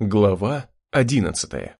Глава одиннадцатая.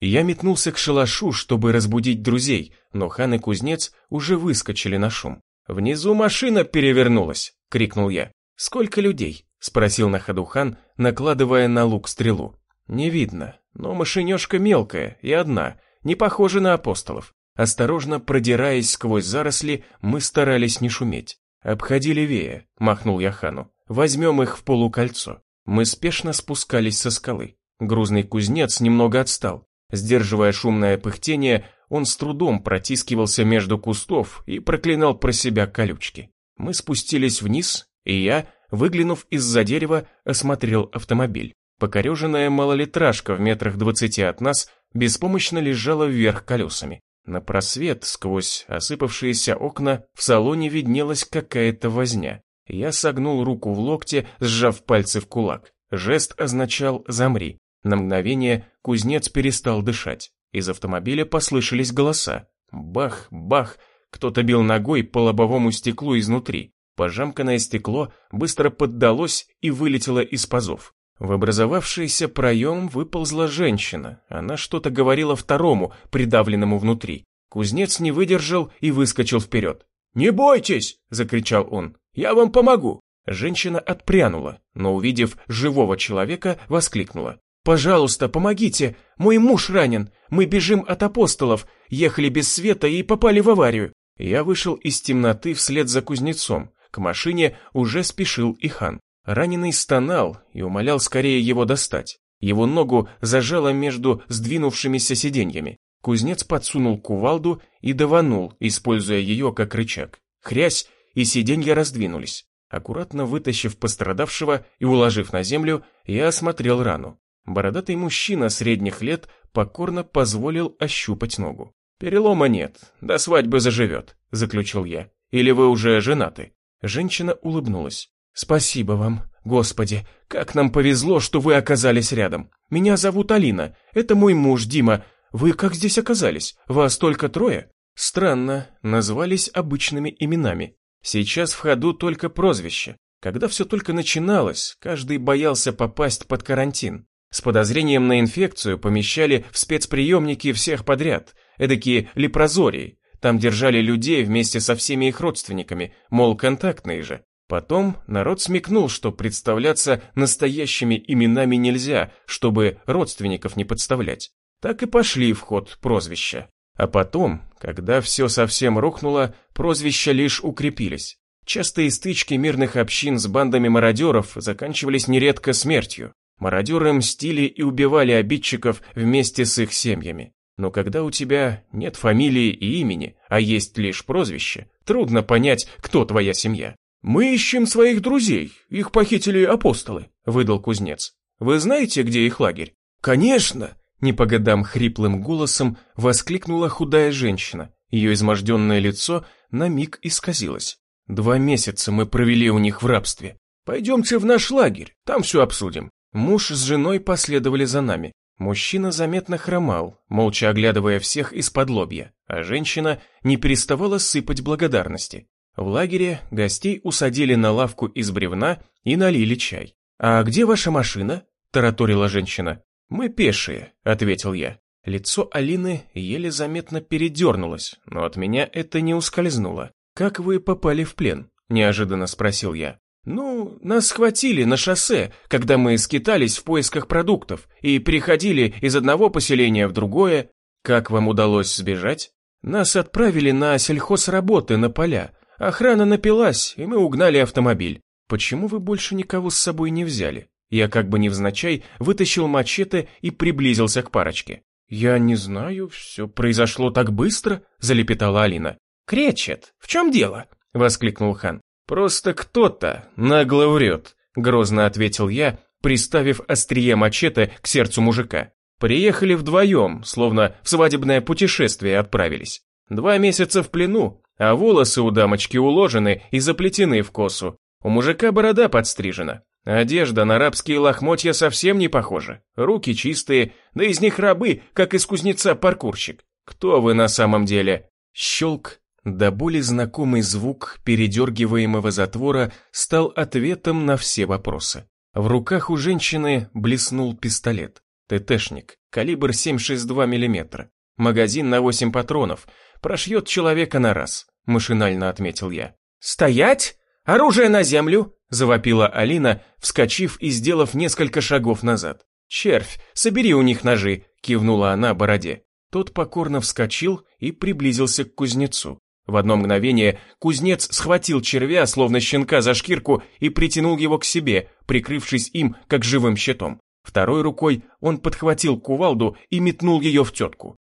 Я метнулся к шалашу, чтобы разбудить друзей, но хан и кузнец уже выскочили на шум. «Внизу машина перевернулась!» — крикнул я. «Сколько людей?» — спросил на ходу хан, накладывая на лук стрелу. «Не видно, но машинешка мелкая и одна, не похожа на апостолов. Осторожно продираясь сквозь заросли, мы старались не шуметь. «Обходи левее», — махнул я хану. «Возьмем их в полукольцо». Мы спешно спускались со скалы. Грузный кузнец немного отстал. Сдерживая шумное пыхтение, он с трудом протискивался между кустов и проклинал про себя колючки. Мы спустились вниз, и я, выглянув из-за дерева, осмотрел автомобиль. Покореженная малолитражка в метрах двадцати от нас беспомощно лежала вверх колесами. На просвет, сквозь осыпавшиеся окна, в салоне виднелась какая-то возня. Я согнул руку в локте, сжав пальцы в кулак. Жест означал «замри». На мгновение кузнец перестал дышать. Из автомобиля послышались голоса. Бах, бах, кто-то бил ногой по лобовому стеклу изнутри. Пожамканное стекло быстро поддалось и вылетело из пазов. В образовавшийся проем выползла женщина. Она что-то говорила второму, придавленному внутри. Кузнец не выдержал и выскочил вперед. «Не бойтесь!» – закричал он. «Я вам помогу!» Женщина отпрянула, но, увидев живого человека, воскликнула. «Пожалуйста, помогите! Мой муж ранен! Мы бежим от апостолов, ехали без света и попали в аварию!» Я вышел из темноты вслед за кузнецом. К машине уже спешил и хан. Раненый стонал и умолял скорее его достать. Его ногу зажало между сдвинувшимися сиденьями. Кузнец подсунул кувалду и даванул, используя ее как рычаг. Хрясь, и сиденья раздвинулись. Аккуратно вытащив пострадавшего и уложив на землю, я осмотрел рану. Бородатый мужчина средних лет покорно позволил ощупать ногу. «Перелома нет, до свадьбы заживет», — заключил я. «Или вы уже женаты?» Женщина улыбнулась. «Спасибо вам, Господи, как нам повезло, что вы оказались рядом. Меня зовут Алина, это мой муж Дима, «Вы как здесь оказались? Вас только трое?» Странно, назвались обычными именами. Сейчас в ходу только прозвище. Когда все только начиналось, каждый боялся попасть под карантин. С подозрением на инфекцию помещали в спецприемники всех подряд, эдакие лепрозории. Там держали людей вместе со всеми их родственниками, мол, контактные же. Потом народ смекнул, что представляться настоящими именами нельзя, чтобы родственников не подставлять так и пошли в ход прозвища. А потом, когда все совсем рухнуло, прозвища лишь укрепились. Частые стычки мирных общин с бандами мародеров заканчивались нередко смертью. Мародеры мстили и убивали обидчиков вместе с их семьями. Но когда у тебя нет фамилии и имени, а есть лишь прозвище, трудно понять, кто твоя семья. «Мы ищем своих друзей, их похитили апостолы», — выдал кузнец. «Вы знаете, где их лагерь?» «Конечно!» Не по годам хриплым голосом воскликнула худая женщина. Ее изможденное лицо на миг исказилось. Два месяца мы провели у них в рабстве. Пойдемте в наш лагерь, там все обсудим. Муж с женой последовали за нами. Мужчина заметно хромал, молча оглядывая всех из-под лобья, а женщина не переставала сыпать благодарности. В лагере гостей усадили на лавку из бревна и налили чай. «А где ваша машина?» – тараторила женщина. «Мы пешие», — ответил я. Лицо Алины еле заметно передернулось, но от меня это не ускользнуло. «Как вы попали в плен?» – неожиданно спросил я. «Ну, нас схватили на шоссе, когда мы скитались в поисках продуктов и переходили из одного поселения в другое. Как вам удалось сбежать? Нас отправили на сельхозработы на поля. Охрана напилась, и мы угнали автомобиль. Почему вы больше никого с собой не взяли? Я как бы невзначай вытащил мачете и приблизился к парочке. «Я не знаю, все произошло так быстро», — залепетала Алина. «Кречет, в чем дело?» — воскликнул хан. «Просто кто-то нагло врет», — грозно ответил я, приставив острие мачете к сердцу мужика. «Приехали вдвоем, словно в свадебное путешествие отправились. Два месяца в плену, а волосы у дамочки уложены и заплетены в косу. У мужика борода подстрижена, Одежда на рабские лохмотья совсем не похожа. Руки чистые, да из них рабы, как из кузнеца паркурщик. Кто вы на самом деле? Щелк, да более знакомый звук передергиваемого затвора стал ответом на все вопросы. В руках у женщины блеснул пистолет. ТТшник, калибр 7,62 мм. Магазин на 8 патронов. Прошьет человека на раз, машинально отметил я. «Стоять! Оружие на землю!» – завопила Алина, вскочив и сделав несколько шагов назад. «Червь, собери у них ножи!» – кивнула она бороде. Тот покорно вскочил и приблизился к кузнецу. В одно мгновение кузнец схватил червя, словно щенка за шкирку, и притянул его к себе, прикрывшись им, как живым щитом. Второй рукой он подхватил кувалду и метнул ее в тетку.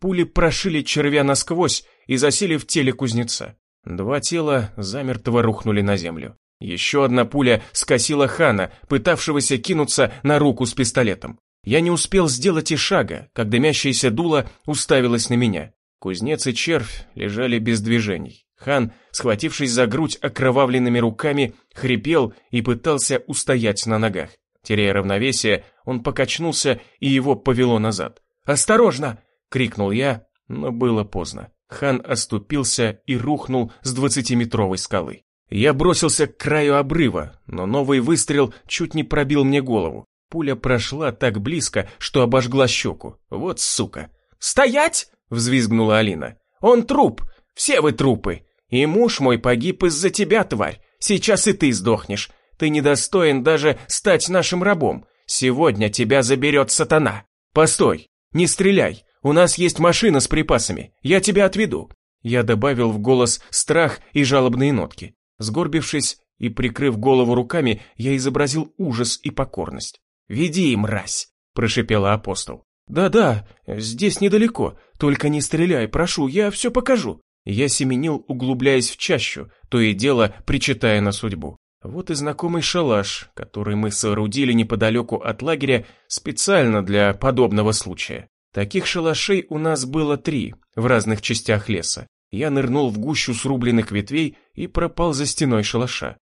Пули прошили червя насквозь и засели в теле кузнеца. Два тела замертво рухнули на землю. Еще одна пуля скосила хана, пытавшегося кинуться на руку с пистолетом. Я не успел сделать и шага, как дымящееся дуло уставилось на меня. Кузнец и червь лежали без движений. Хан, схватившись за грудь окровавленными руками, хрипел и пытался устоять на ногах. Теряя равновесие, он покачнулся и его повело назад. «Осторожно!» крикнул я, но было поздно. Хан оступился и рухнул с двадцатиметровой скалы. Я бросился к краю обрыва, но новый выстрел чуть не пробил мне голову. Пуля прошла так близко, что обожгла щеку. Вот сука. «Стоять!» — взвизгнула Алина. «Он труп! Все вы трупы! И муж мой погиб из-за тебя, тварь! Сейчас и ты сдохнешь! Ты недостоин даже стать нашим рабом! Сегодня тебя заберет сатана! Постой! Не стреляй! У нас есть машина с припасами, я тебя отведу». Я добавил в голос страх и жалобные нотки. Сгорбившись и прикрыв голову руками, я изобразил ужас и покорность. «Веди, мразь!» – прошипела апостол. «Да-да, здесь недалеко, только не стреляй, прошу, я все покажу». Я семенил, углубляясь в чащу, то и дело причитая на судьбу. Вот и знакомый шалаш, который мы соорудили неподалеку от лагеря специально для подобного случая. Таких шалашей у нас было три в разных частях леса. Я нырнул в гущу срубленных ветвей и пропал за стеной шалаша.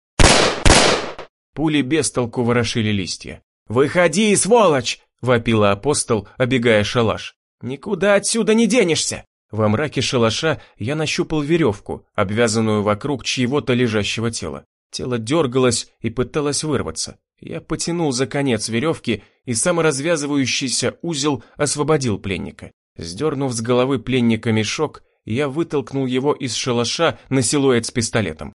Пули без толку ворошили листья. «Выходи, сволочь!» — вопила апостол, обегая шалаш. «Никуда отсюда не денешься!» Во мраке шалаша я нащупал веревку, обвязанную вокруг чьего-то лежащего тела. Тело дергалось и пыталось вырваться. Я потянул за конец веревки, и саморазвязывающийся узел освободил пленника. Сдернув с головы пленника мешок, я вытолкнул его из шалаша на силуэт с пистолетом.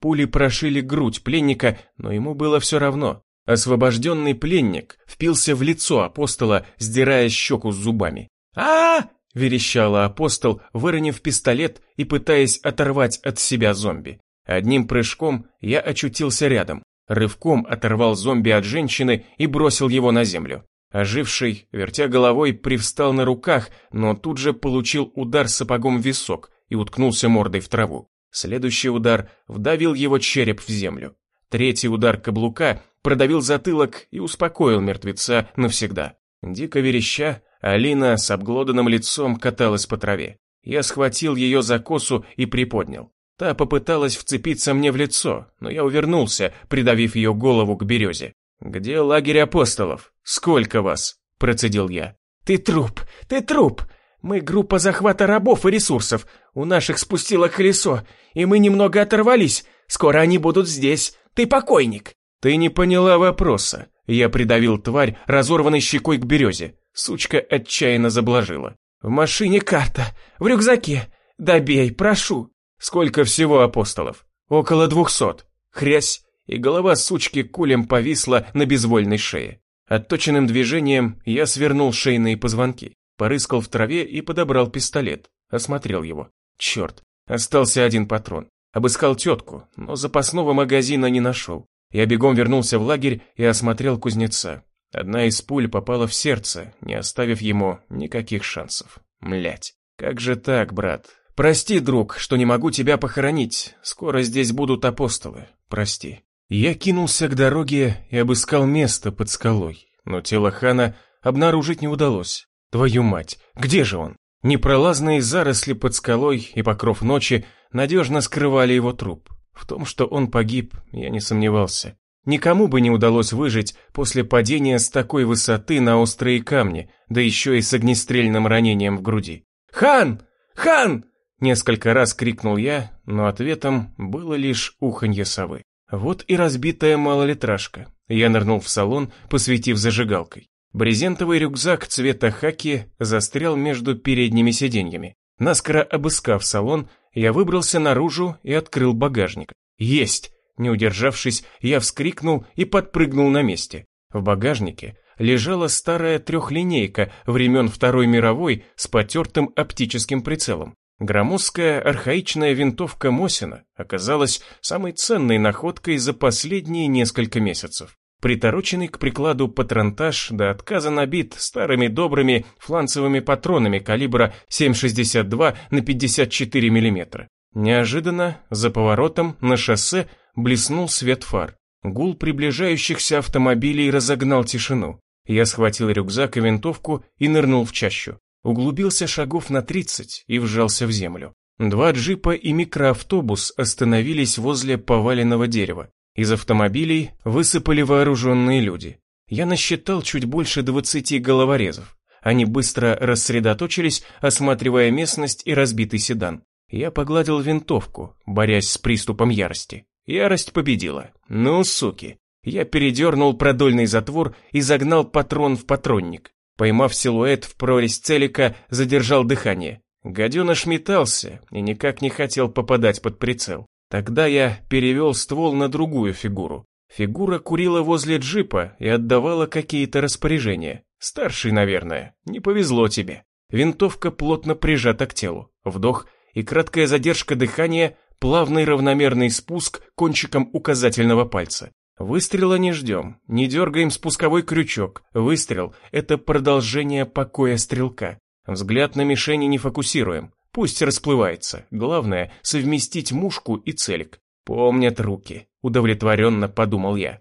Пули прошили грудь пленника, но ему было все равно. Освобожденный пленник впился в лицо апостола, сдирая щеку с зубами. а, -а, верещала апостол, выронив пистолет и пытаясь оторвать от себя зомби. Одним прыжком я очутился рядом рывком оторвал зомби от женщины и бросил его на землю. Оживший, вертя головой, привстал на руках, но тут же получил удар сапогом в висок и уткнулся мордой в траву. Следующий удар вдавил его череп в землю. Третий удар каблука продавил затылок и успокоил мертвеца навсегда. Дико вереща, Алина с обглоданным лицом каталась по траве. Я схватил ее за косу и приподнял. Та попыталась вцепиться мне в лицо, но я увернулся, придавив ее голову к березе. «Где лагерь апостолов? Сколько вас?» – процедил я. «Ты труп! Ты труп! Мы группа захвата рабов и ресурсов. У наших спустило колесо, и мы немного оторвались. Скоро они будут здесь. Ты покойник!» «Ты не поняла вопроса». Я придавил тварь, разорванной щекой к березе. Сучка отчаянно заблажила. «В машине карта, в рюкзаке. Добей, прошу!» Сколько всего апостолов? Около двухсот. Хрясь, и голова сучки кулем повисла на безвольной шее. Отточенным движением я свернул шейные позвонки, порыскал в траве и подобрал пистолет, осмотрел его. Черт, остался один патрон. Обыскал тетку, но запасного магазина не нашел. Я бегом вернулся в лагерь и осмотрел кузнеца. Одна из пуль попала в сердце, не оставив ему никаких шансов. Млять, как же так, брат? «Прости, друг, что не могу тебя похоронить. Скоро здесь будут апостолы. Прости». Я кинулся к дороге и обыскал место под скалой, но тело хана обнаружить не удалось. Твою мать, где же он? Непролазные заросли под скалой и покров ночи надежно скрывали его труп. В том, что он погиб, я не сомневался. Никому бы не удалось выжить после падения с такой высоты на острые камни, да еще и с огнестрельным ранением в груди. «Хан! Хан!» Несколько раз крикнул я, но ответом было лишь уханье совы. Вот и разбитая малолитражка. Я нырнул в салон, посветив зажигалкой. Брезентовый рюкзак цвета хаки застрял между передними сиденьями. Наскоро обыскав салон, я выбрался наружу и открыл багажник. Есть! Не удержавшись, я вскрикнул и подпрыгнул на месте. В багажнике лежала старая трехлинейка времен Второй мировой с потертым оптическим прицелом. Громоздкая архаичная винтовка Мосина оказалась самой ценной находкой за последние несколько месяцев. Притороченный к прикладу патронтаж до отказа набит старыми добрыми фланцевыми патронами калибра 7,62 на 54 мм. Неожиданно за поворотом на шоссе блеснул свет фар. Гул приближающихся автомобилей разогнал тишину. Я схватил рюкзак и винтовку и нырнул в чащу. Углубился шагов на 30 и вжался в землю. Два джипа и микроавтобус остановились возле поваленного дерева. Из автомобилей высыпали вооруженные люди. Я насчитал чуть больше 20 головорезов. Они быстро рассредоточились, осматривая местность и разбитый седан. Я погладил винтовку, борясь с приступом ярости. Ярость победила. Ну, суки. Я передернул продольный затвор и загнал патрон в патронник. Поймав силуэт в прорезь целика, задержал дыхание. Гаденыш метался и никак не хотел попадать под прицел. Тогда я перевел ствол на другую фигуру. Фигура курила возле джипа и отдавала какие-то распоряжения. Старший, наверное. Не повезло тебе. Винтовка плотно прижата к телу. Вдох и краткая задержка дыхания, плавный равномерный спуск кончиком указательного пальца. Выстрела не ждем, не дергаем спусковой крючок. Выстрел – это продолжение покоя стрелка. Взгляд на мишени не фокусируем. Пусть расплывается. Главное – совместить мушку и целик. Помнят руки. Удовлетворенно подумал я.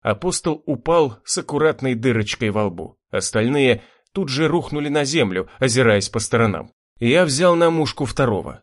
Апостол упал с аккуратной дырочкой во лбу. Остальные тут же рухнули на землю, озираясь по сторонам. Я взял на мушку второго.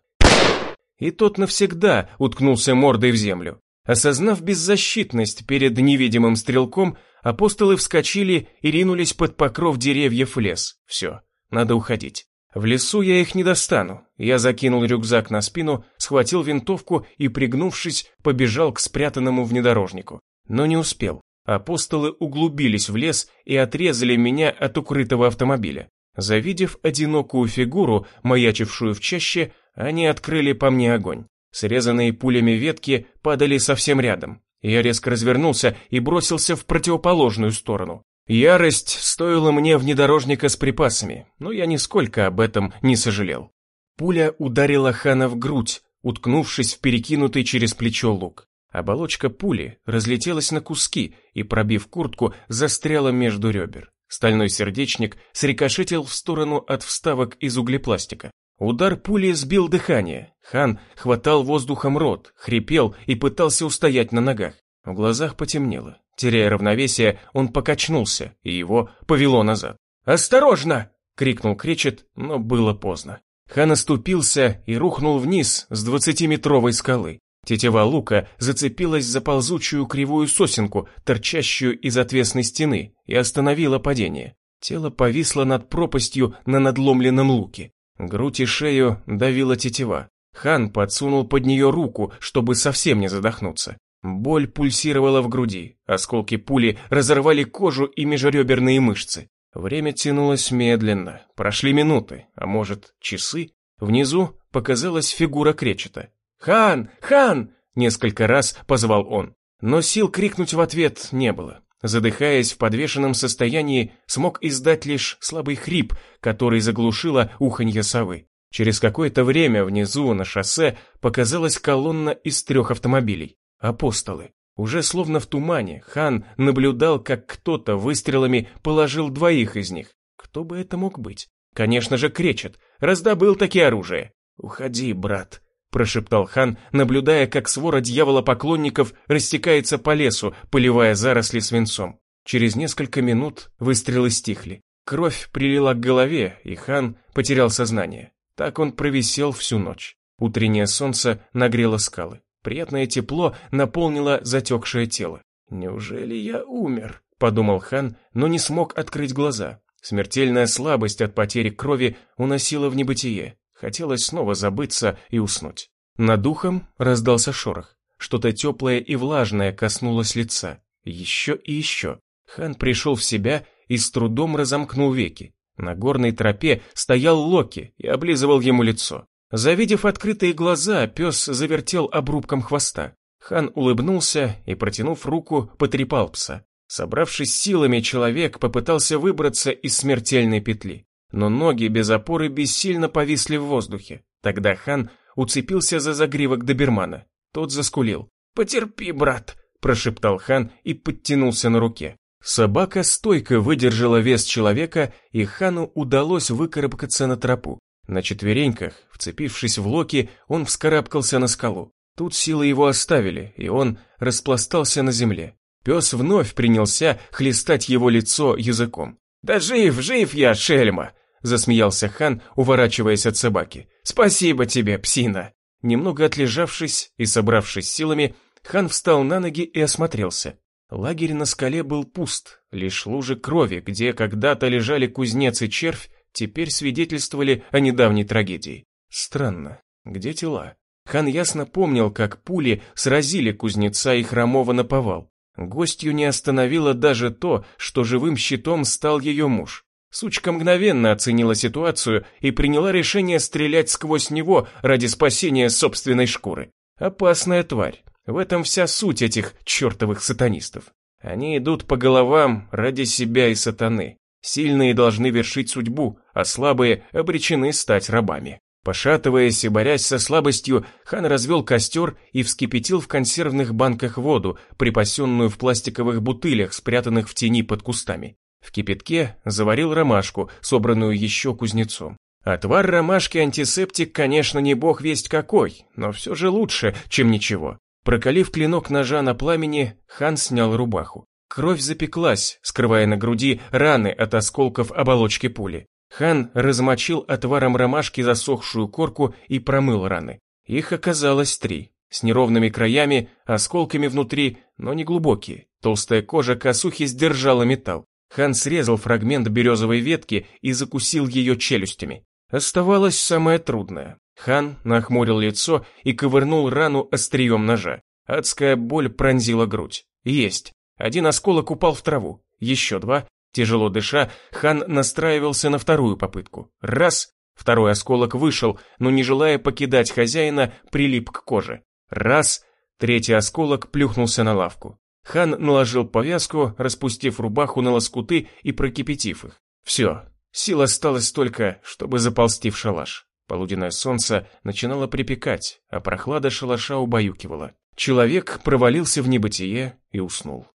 И тот навсегда уткнулся мордой в землю. Осознав беззащитность перед невидимым стрелком, апостолы вскочили и ринулись под покров деревьев лес. Все, надо уходить. В лесу я их не достану. Я закинул рюкзак на спину, схватил винтовку и, пригнувшись, побежал к спрятанному внедорожнику. Но не успел. Апостолы углубились в лес и отрезали меня от укрытого автомобиля. Завидев одинокую фигуру, маячившую в чаще, они открыли по мне огонь. Срезанные пулями ветки падали совсем рядом. Я резко развернулся и бросился в противоположную сторону. Ярость стоила мне внедорожника с припасами, но я нисколько об этом не сожалел. Пуля ударила Хана в грудь, уткнувшись в перекинутый через плечо лук. Оболочка пули разлетелась на куски и, пробив куртку, застряла между ребер. Стальной сердечник срикошетил в сторону от вставок из углепластика. Удар пули сбил дыхание. Хан хватал воздухом рот, хрипел и пытался устоять на ногах. В глазах потемнело. Теряя равновесие, он покачнулся, и его повело назад. «Осторожно!» — крикнул Кречет, но было поздно. Хан оступился и рухнул вниз с двадцатиметровой скалы. Тетива лука зацепилась за ползучую кривую сосенку, торчащую из отвесной стены, и остановила падение. Тело повисло над пропастью на надломленном луке. Грудь и шею давила тетива. Хан подсунул под нее руку, чтобы совсем не задохнуться. Боль пульсировала в груди, осколки пули разорвали кожу и межреберные мышцы. Время тянулось медленно, прошли минуты, а может, часы. Внизу показалась фигура кречета. «Хан! Хан!» — несколько раз позвал он. Но сил крикнуть в ответ не было. Задыхаясь в подвешенном состоянии, смог издать лишь слабый хрип, который заглушило уханье совы. Через какое-то время внизу на шоссе показалась колонна из трех автомобилей. Апостолы. Уже словно в тумане, хан наблюдал, как кто-то выстрелами положил двоих из них. Кто бы это мог быть? Конечно же, кречет. Раздобыл такие оружие. «Уходи, брат», прошептал хан, наблюдая, как свора дьявола-поклонников растекается по лесу, поливая заросли свинцом. Через несколько минут выстрелы стихли. Кровь прилила к голове, и хан потерял сознание. Так он провисел всю ночь. Утреннее солнце нагрело скалы. Приятное тепло наполнило затекшее тело. «Неужели я умер?» – подумал хан, но не смог открыть глаза. Смертельная слабость от потери крови уносила в небытие. Хотелось снова забыться и уснуть. Над духом раздался шорох. Что-то теплое и влажное коснулось лица. Еще и еще. Хан пришел в себя и с трудом разомкнул веки. На горной тропе стоял Локи и облизывал ему лицо. Завидев открытые глаза, пес завертел обрубком хвоста. Хан улыбнулся и, протянув руку, потрепал пса. Собравшись силами, человек попытался выбраться из смертельной петли. Но ноги без опоры бессильно повисли в воздухе. Тогда хан уцепился за загривок добермана. Тот заскулил. «Потерпи, брат», – прошептал хан и подтянулся на руке. Собака стойко выдержала вес человека, и хану удалось выкарабкаться на тропу. На четвереньках, вцепившись в локи, он вскарабкался на скалу. Тут силы его оставили, и он распластался на земле. Пес вновь принялся хлестать его лицо языком. «Да жив, жив я, шельма!» Засмеялся хан, уворачиваясь от собаки. «Спасибо тебе, псина!» Немного отлежавшись и собравшись силами, хан встал на ноги и осмотрелся. Лагерь на скале был пуст, лишь лужи крови, где когда-то лежали кузнец и червь, теперь свидетельствовали о недавней трагедии. Странно, где тела? Хан ясно помнил, как пули сразили кузнеца и хромого наповал. Гостью не остановило даже то, что живым щитом стал ее муж. Сучка мгновенно оценила ситуацию и приняла решение стрелять сквозь него ради спасения собственной шкуры. Опасная тварь. В этом вся суть этих чертовых сатанистов. Они идут по головам ради себя и сатаны. Сильные должны вершить судьбу, а слабые обречены стать рабами. Пошатываясь и борясь со слабостью, хан развел костер и вскипятил в консервных банках воду, припасенную в пластиковых бутылях, спрятанных в тени под кустами. В кипятке заварил ромашку, собранную еще кузнецом. Отвар ромашки антисептик, конечно, не бог весть какой, но все же лучше, чем ничего. Прокалив клинок ножа на пламени, хан снял рубаху. Кровь запеклась, скрывая на груди раны от осколков оболочки пули. Хан размочил отваром ромашки засохшую корку и промыл раны. Их оказалось три, с неровными краями, осколками внутри, но не глубокие. Толстая кожа косухи сдержала металл. Хан срезал фрагмент березовой ветки и закусил ее челюстями. Оставалось самое трудное. Хан нахмурил лицо и ковырнул рану острием ножа. Адская боль пронзила грудь. Есть. Один осколок упал в траву. Еще два. Тяжело дыша, хан настраивался на вторую попытку. Раз. Второй осколок вышел, но не желая покидать хозяина, прилип к коже. Раз. Третий осколок плюхнулся на лавку. Хан наложил повязку, распустив рубаху на лоскуты и прокипятив их. Все, сил осталось только, чтобы заползти в шалаш. Полуденное солнце начинало припекать, а прохлада шалаша убаюкивала. Человек провалился в небытие и уснул.